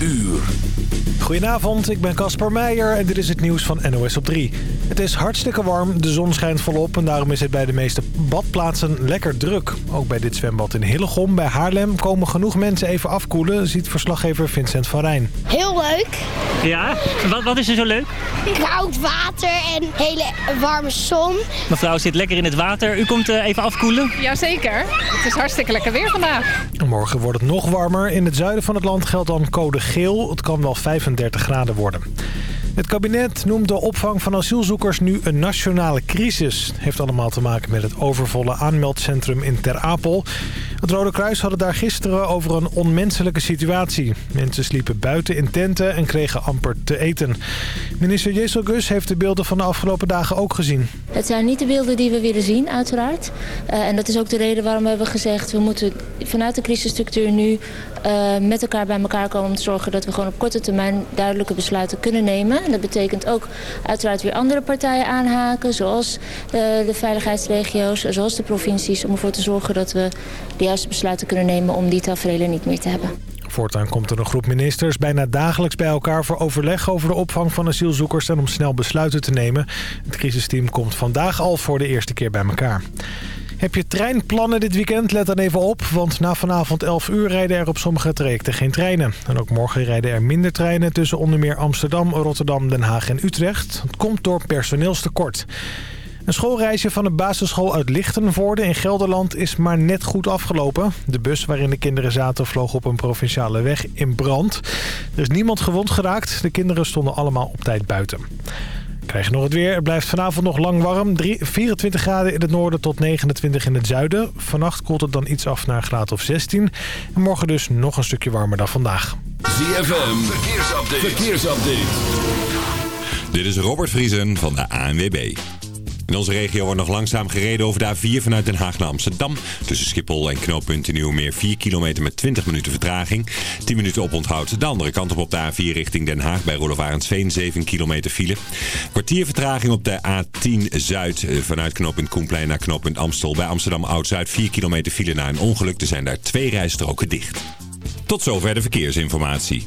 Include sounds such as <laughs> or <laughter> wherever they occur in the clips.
uur. Goedenavond, ik ben Casper Meijer en dit is het nieuws van NOS op 3. Het is hartstikke warm, de zon schijnt volop en daarom is het bij de meeste badplaatsen lekker druk. Ook bij dit zwembad in Hillegom bij Haarlem komen genoeg mensen even afkoelen, ziet verslaggever Vincent van Rijn. Heel leuk. Ja? Wat, wat is er zo leuk? Koud water en hele warme zon. Mevrouw zit lekker in het water. U komt uh, even afkoelen? Jazeker. Het is hartstikke lekker weer vandaag. Morgen wordt het nog warmer. In het zuiden van het land geldt dan code geel. Het kan wel 35 graden worden. Het kabinet noemt de opvang van asielzoekers nu een nationale crisis. Het heeft allemaal te maken met het overvolle aanmeldcentrum in Ter Apel. Het Rode Kruis had het daar gisteren over een onmenselijke situatie. Mensen sliepen buiten in tenten en kregen amper te eten. Minister Jessel Gus heeft de beelden van de afgelopen dagen ook gezien. Het zijn niet de beelden die we willen zien, uiteraard. Uh, en dat is ook de reden waarom we hebben gezegd... we moeten vanuit de crisisstructuur nu uh, met elkaar bij elkaar komen... om te zorgen dat we gewoon op korte termijn duidelijke besluiten kunnen nemen. En dat betekent ook uiteraard weer andere partijen aanhaken... zoals uh, de veiligheidsregio's, zoals de provincies... om ervoor te zorgen dat we de juiste besluiten kunnen nemen... om die tafereelen niet meer te hebben. Voortaan komt er een groep ministers bijna dagelijks bij elkaar voor overleg over de opvang van asielzoekers en om snel besluiten te nemen. Het crisisteam komt vandaag al voor de eerste keer bij elkaar. Heb je treinplannen dit weekend? Let dan even op, want na vanavond 11 uur rijden er op sommige trajecten geen treinen. En ook morgen rijden er minder treinen tussen onder meer Amsterdam, Rotterdam, Den Haag en Utrecht. Het komt door personeelstekort. Een schoolreisje van een basisschool uit Lichtenvoorde in Gelderland is maar net goed afgelopen. De bus waarin de kinderen zaten vloog op een provinciale weg in brand. Er is niemand gewond geraakt. De kinderen stonden allemaal op tijd buiten. Krijg je nog het weer. Het blijft vanavond nog lang warm. 24 graden in het noorden tot 29 in het zuiden. Vannacht koelt het dan iets af naar een graad of 16. En morgen dus nog een stukje warmer dan vandaag. ZFM, verkeersupdate. verkeersupdate. Dit is Robert Vriesen van de ANWB. In onze regio wordt nog langzaam gereden over de A4 vanuit Den Haag naar Amsterdam. Tussen Schiphol en knooppunt Nieuwmeer 4 kilometer met 20 minuten vertraging. 10 minuten oponthoud de andere kant op op de A4 richting Den Haag bij Rolof Arendsveen 7 kilometer file. Kwartier vertraging op de A10 Zuid eh, vanuit knooppunt Koenplein naar knooppunt Amstel. Bij Amsterdam Oud-Zuid 4 kilometer file na een ongeluk. Er zijn daar twee rijstroken dicht. Tot zover de verkeersinformatie.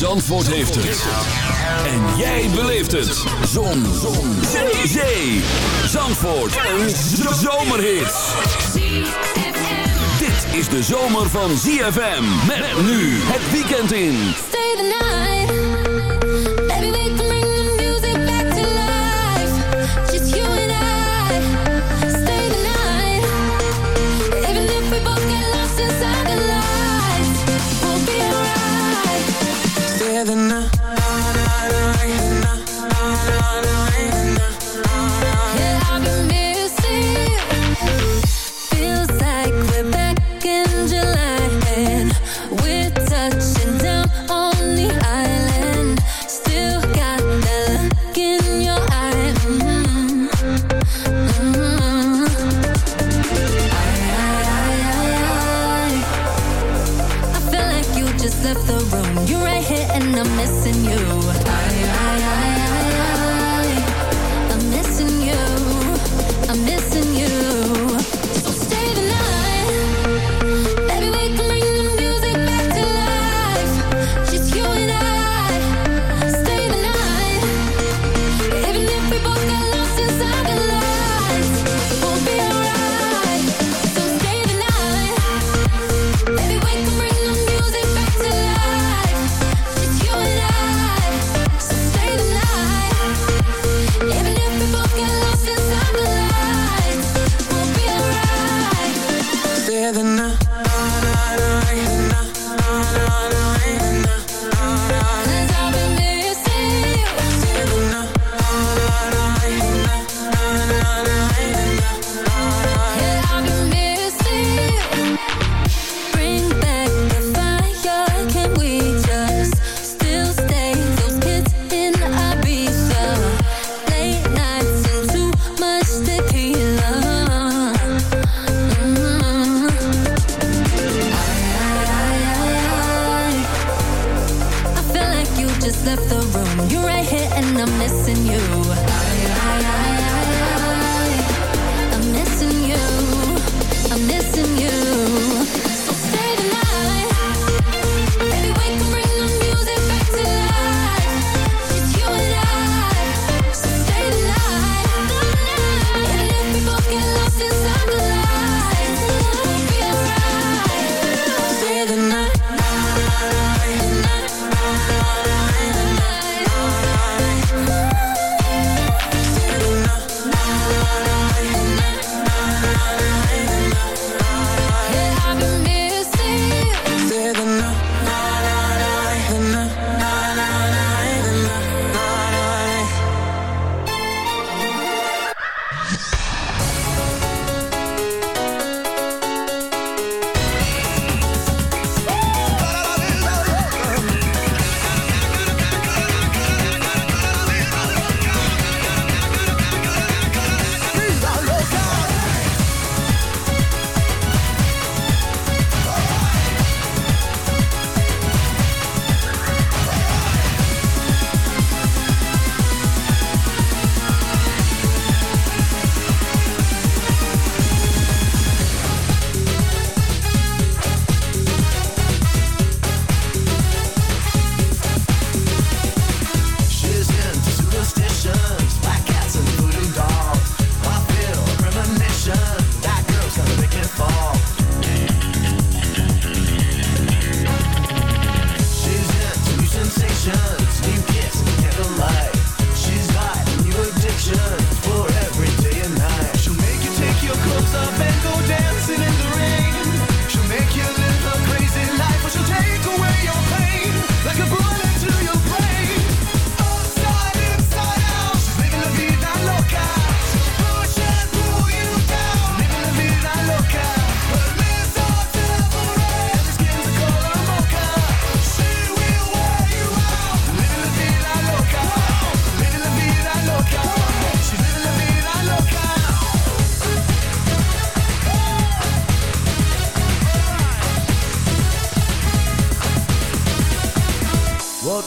Zandvoort heeft het. En jij beleeft het. Zon. Zon. Zee. Zee. Zandvoort. Een zomerhit. Dit is de zomer van ZFM. Met nu het weekend in. Stay the night. Baby,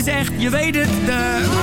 Is echt, je weet het, de...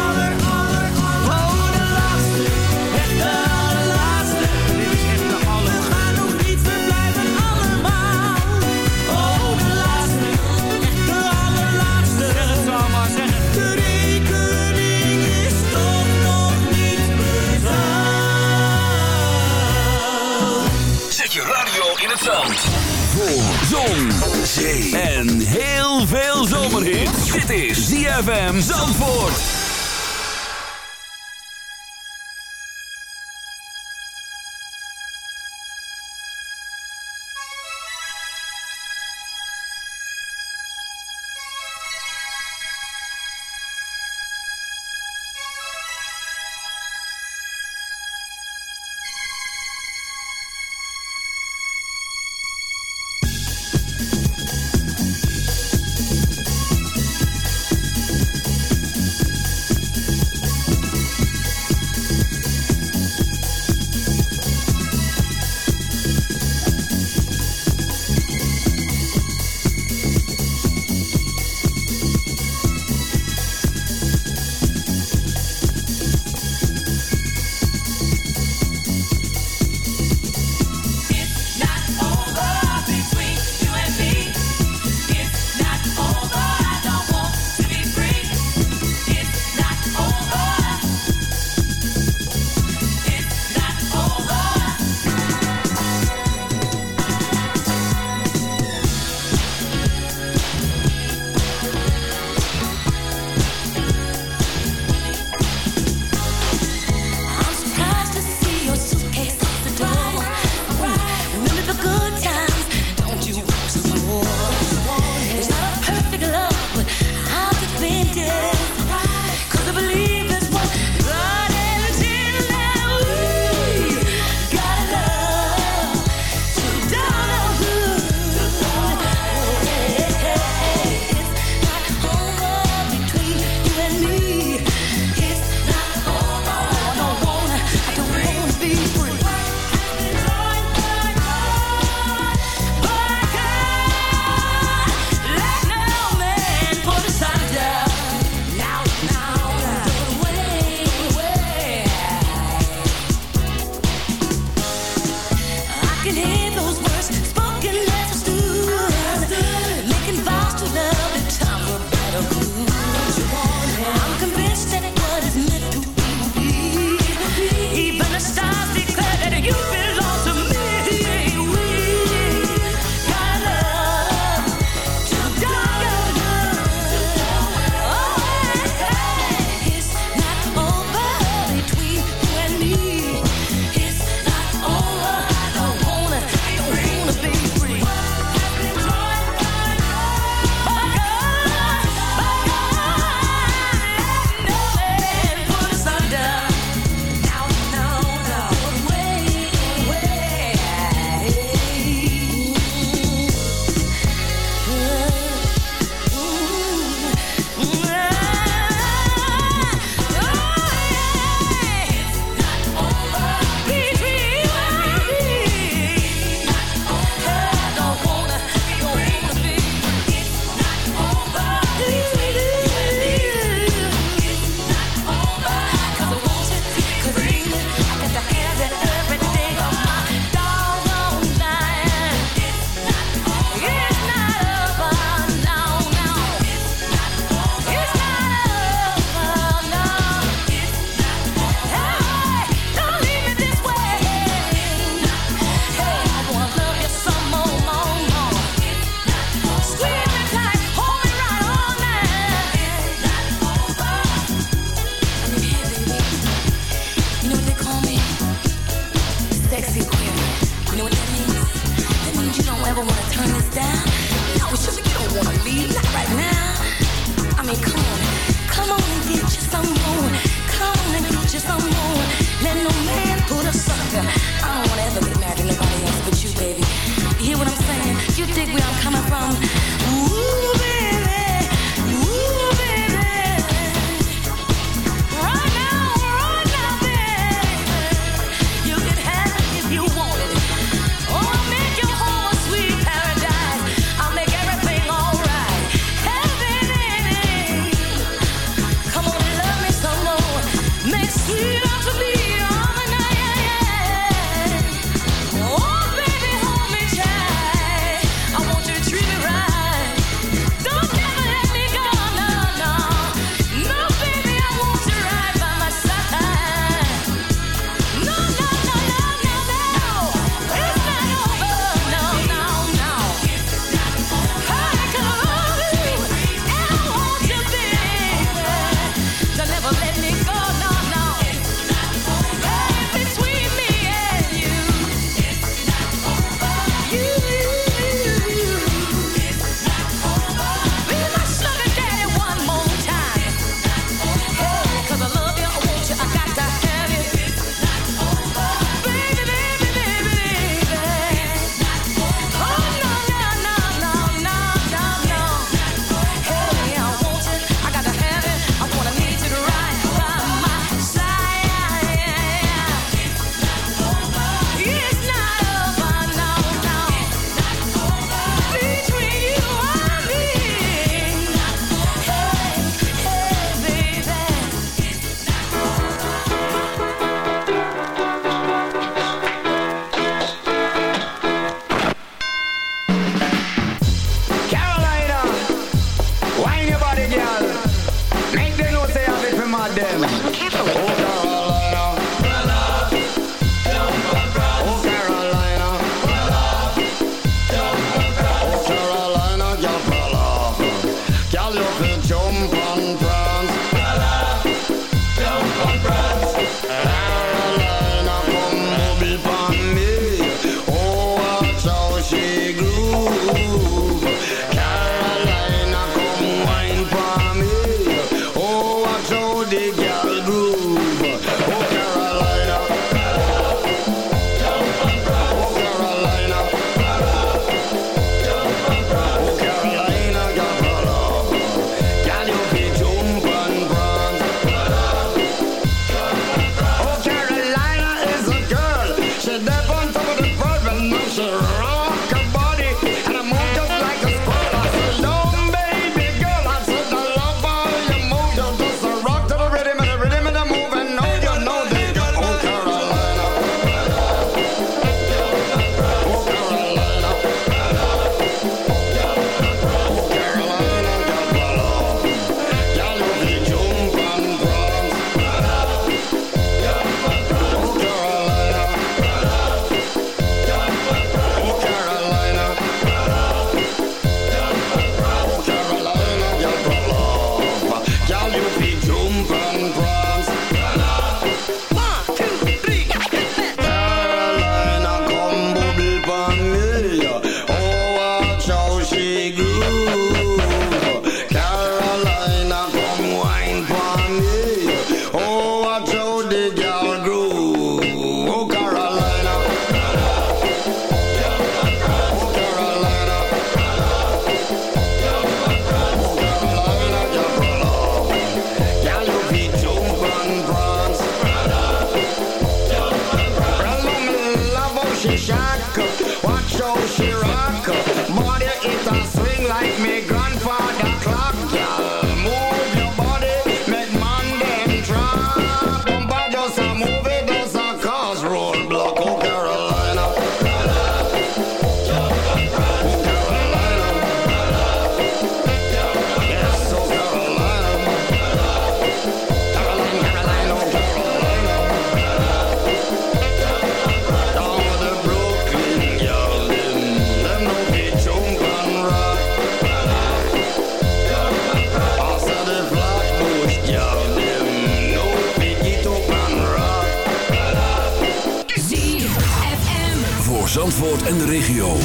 regio.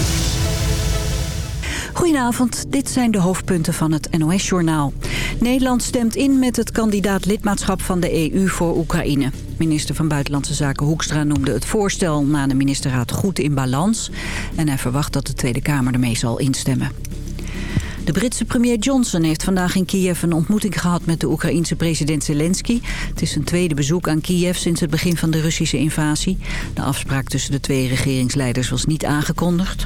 Goedenavond, dit zijn de hoofdpunten van het NOS-journaal. Nederland stemt in met het kandidaat lidmaatschap van de EU voor Oekraïne. Minister van Buitenlandse Zaken Hoekstra noemde het voorstel na de ministerraad goed in balans. En hij verwacht dat de Tweede Kamer ermee zal instemmen. De Britse premier Johnson heeft vandaag in Kiev een ontmoeting gehad met de Oekraïense president Zelensky. Het is zijn tweede bezoek aan Kiev sinds het begin van de Russische invasie. De afspraak tussen de twee regeringsleiders was niet aangekondigd.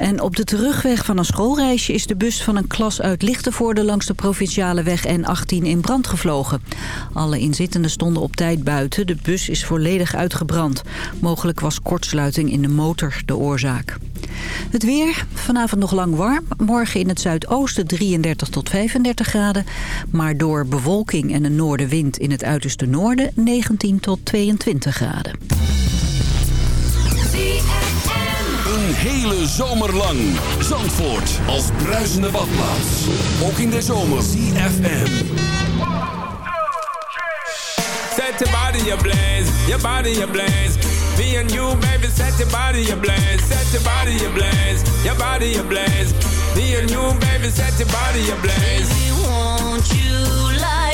En op de terugweg van een schoolreisje is de bus van een klas uit Lichtenvoorde langs de provinciale weg N18 in brand gevlogen. Alle inzittenden stonden op tijd buiten. De bus is volledig uitgebrand. Mogelijk was kortsluiting in de motor de oorzaak. Het weer, vanavond nog lang warm. Morgen in het zuidoosten 33 tot 35 graden. Maar door bewolking en een noordenwind in het uiterste noorden 19 tot 22 graden. Een hele zomer lang. Zandvoort als bruisende badplaats. Ook in de zomer. CFM. Set your body ablaze, your body ablaze. Me and you, baby, set your body ablaze, set your body ablaze, your body ablaze. Me and you, baby, set your body ablaze. Baby, won't you light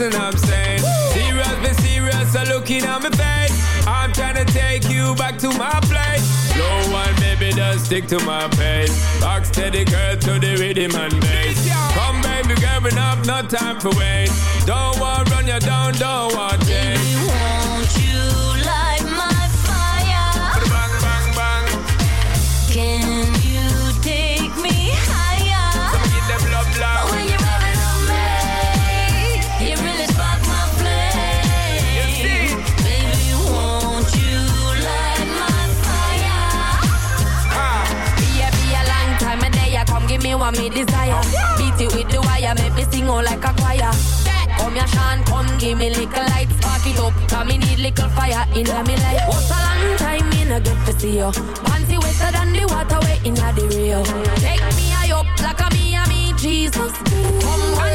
listen, I'm saying. Serious, be serious, so looking at my face. I'm trying to take you back to my place. No one, baby, just stick to my pace. Rock steady, girl, to the rhythm and bass. Come, baby, girl, enough, no time for wait. Don't want to run you down, don't want change. Give me desire. Beat it with the wire, make me sing all like a choir. Come here, Sean, come give me little light, spark it up. Cause me need little fire in me life. What's a long time, me no get to see you. Panty wetter than the water way in the Rio. Take me high up like a me and me Jesus. Come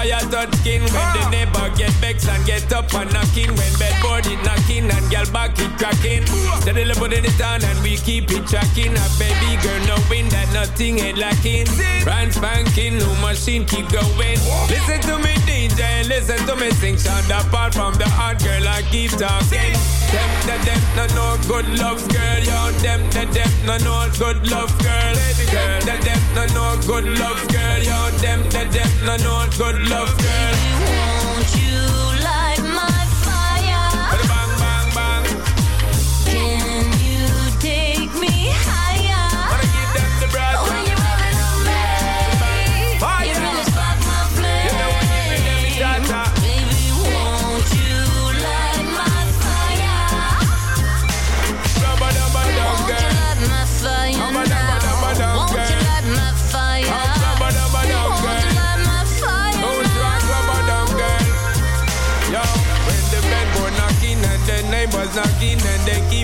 fire touch skin, when the neighbor get vexed and get up and knocking, when bedboard it knocking and girl back it cracking. Steadily putting it on and we keep it tracking. A baby girl knowing that nothing ain't lacking. Brand spanking, new machine keep going. Listen to me DJ, listen to me sing. Sound apart from the hard girl, I keep talking. Them, them, them, no, no good love girl, yo. Them, them, them, no, no good love girl. Them, them, no, no good love girl, yo. Them, them, them, no, no good love girl. Won't you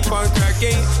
van cracking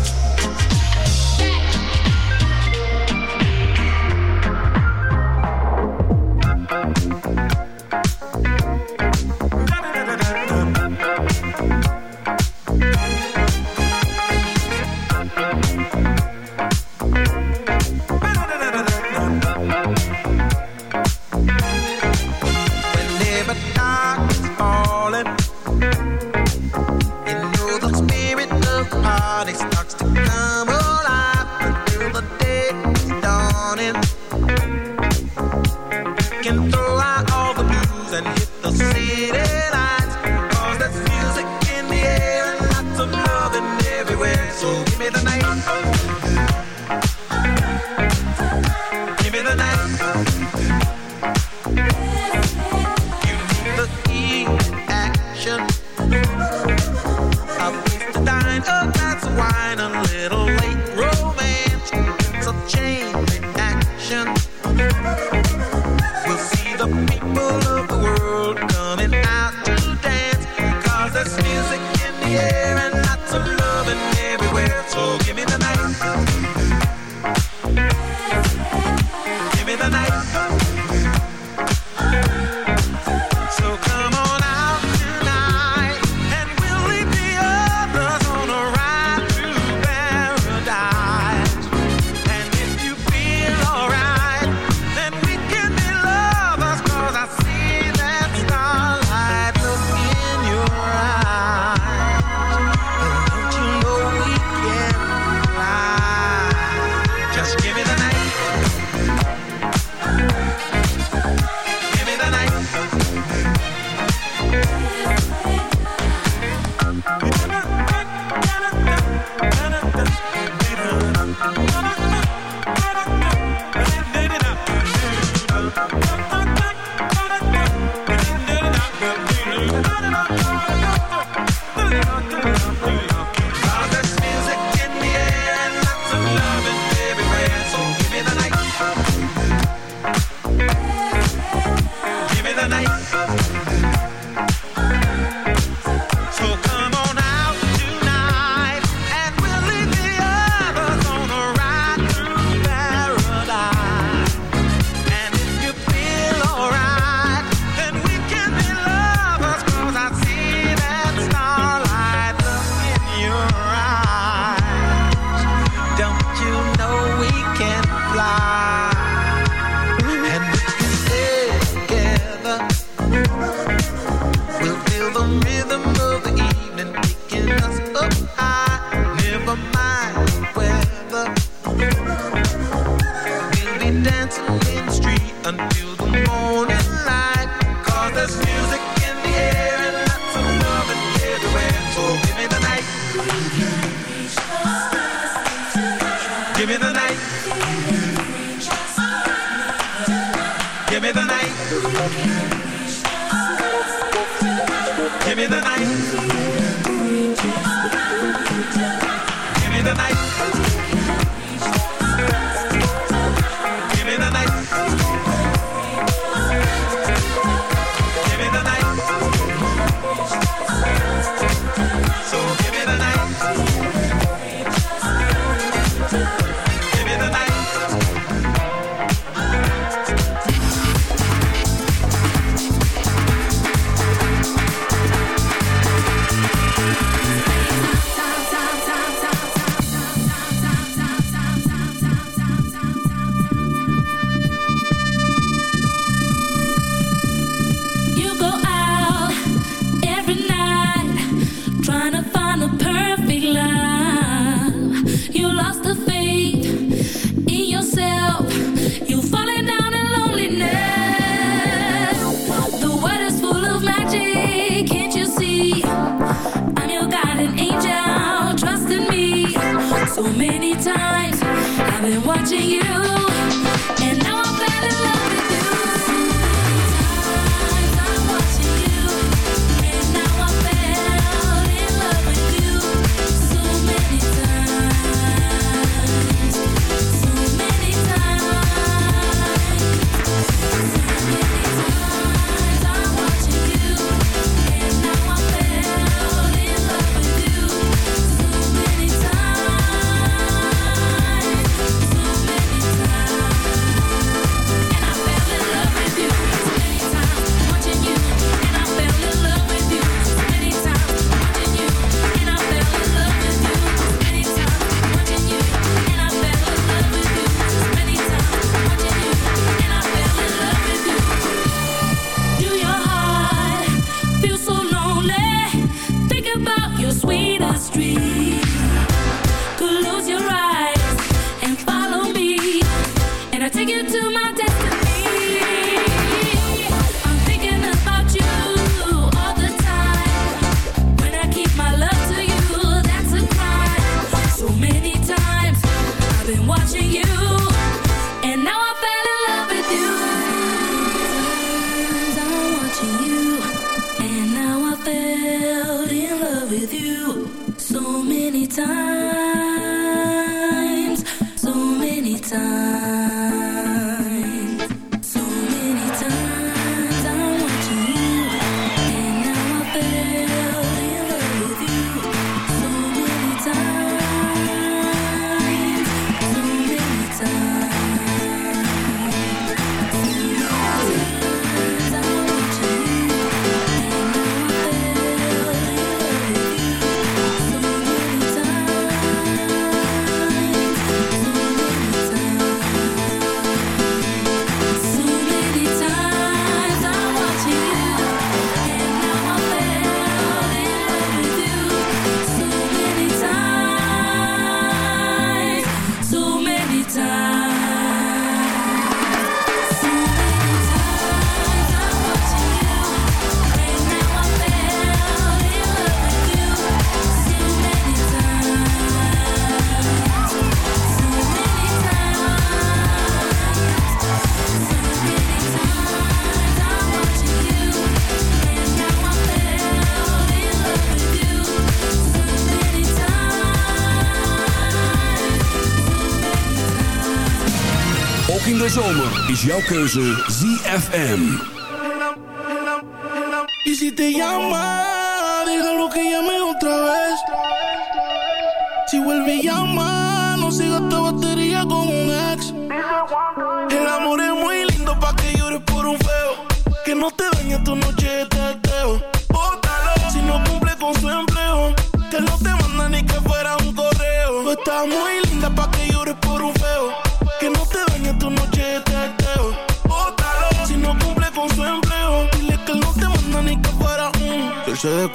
jouw keuze ZFM.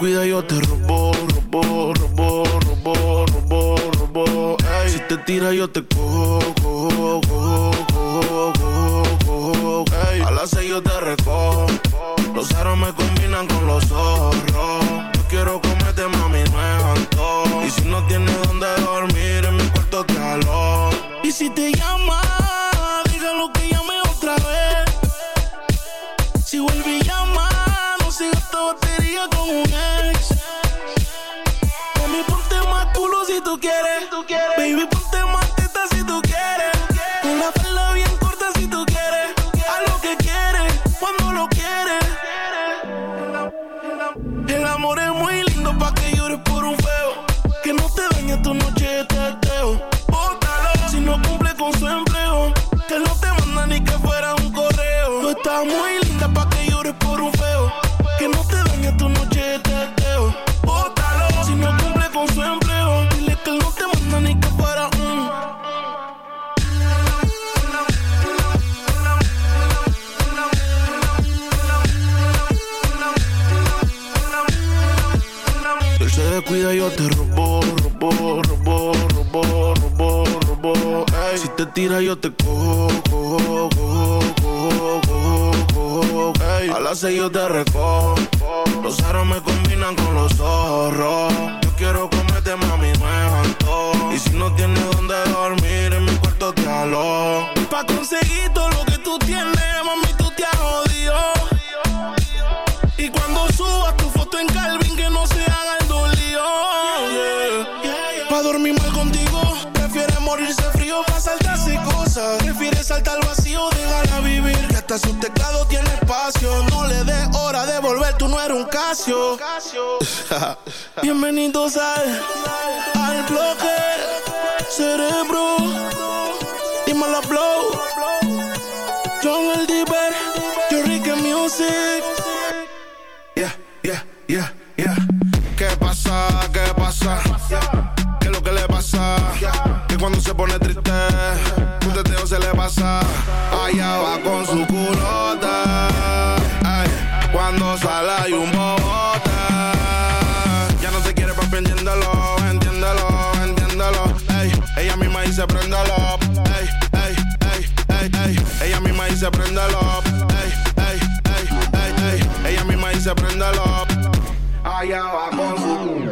Cuida, yo te robo, robo, robo, robo, robo, robo. Ey. Si te tira yo te cojo zij yo te recojo Casio. <laughs> Bienvenidos al, al bloque cerebro. Dímelo, blow. John el Diver, yo Ricky Music. Yeah, yeah, yeah, yeah. ¿Qué pasa? ¿Qué pasa? ¿Qué es lo que le pasa? Que cuando se pone triste, un teteo se le pasa. Allá va con su culota. Ay, cuando sale hay un bobo préndalo up. Ey, ey, ey, ey, ey. Ella misma dice préndalo up. Ey, ey, ey, ey, ey. Ella misma dice préndalo up. Allá va con su.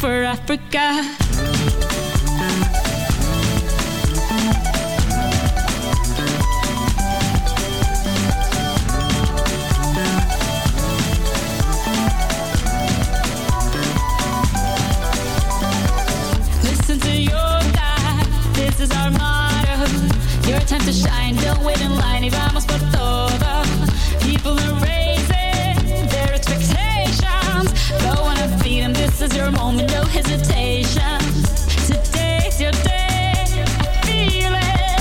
For Africa. Listen to your this is our motto. Your time to shine, don't wait in line vamos por. No hesitation. Your day, feel it.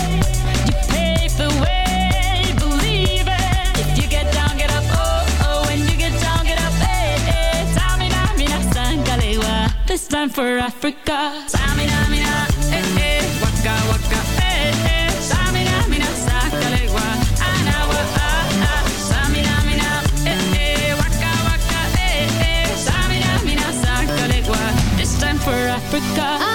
You pave the way, believe it. If you get down, get up, oh, oh. When you get down, get up. This time for Africa. Africa.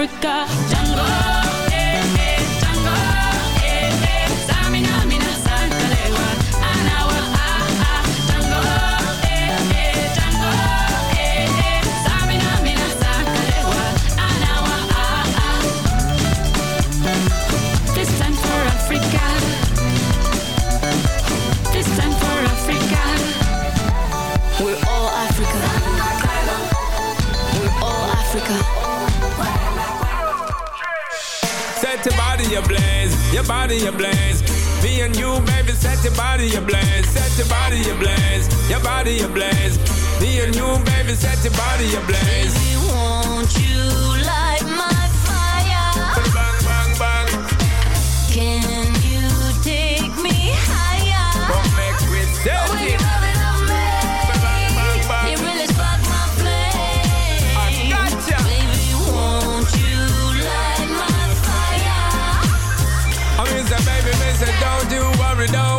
Africa. Your body ablaze. Me and you, baby, set your body ablaze, set your body ablaze, your body ablaze. Me and you, baby, set your body ablaze. Baby, Won't you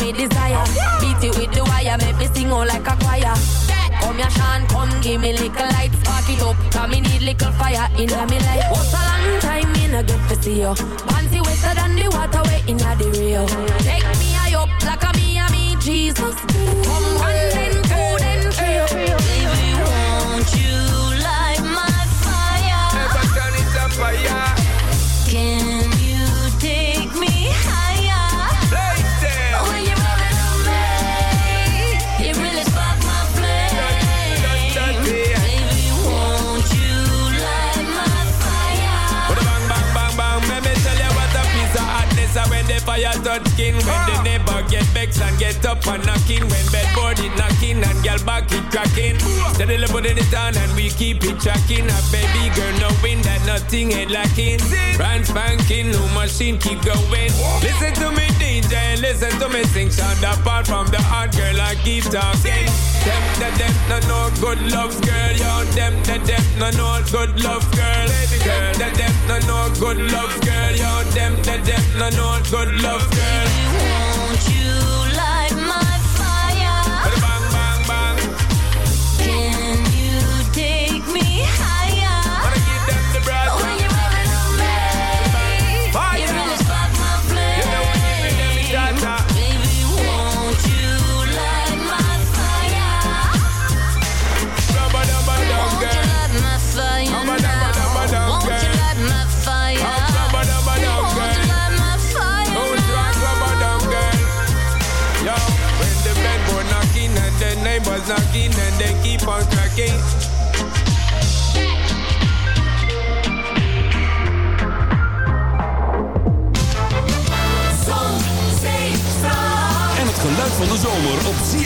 Me desire. Beat it with the wire, make me sing all like a choir. Come here, Sean, come give me little light, spark it up. Cause me need little fire in me life. What's a long time me no get to see you? Panty wetter than the water way in the Rio. Take me high up like a me and me Jesus. Come one that get up and knocking. When bedboard it knocking and girl back it cracking. Steadily putting it on and we keep it tracking. A baby girl knowing that nothing ain't lacking. Brand spanking, new machine keep going. Listen to me DJ listen to me sing. Sound apart from the hard girl I keep talking. Them, the them, no no good love girl. Yo, them, the them, no no good love girl. Girl, the them, no no good love girl. Yo, them, the them, no no good love girl. You light my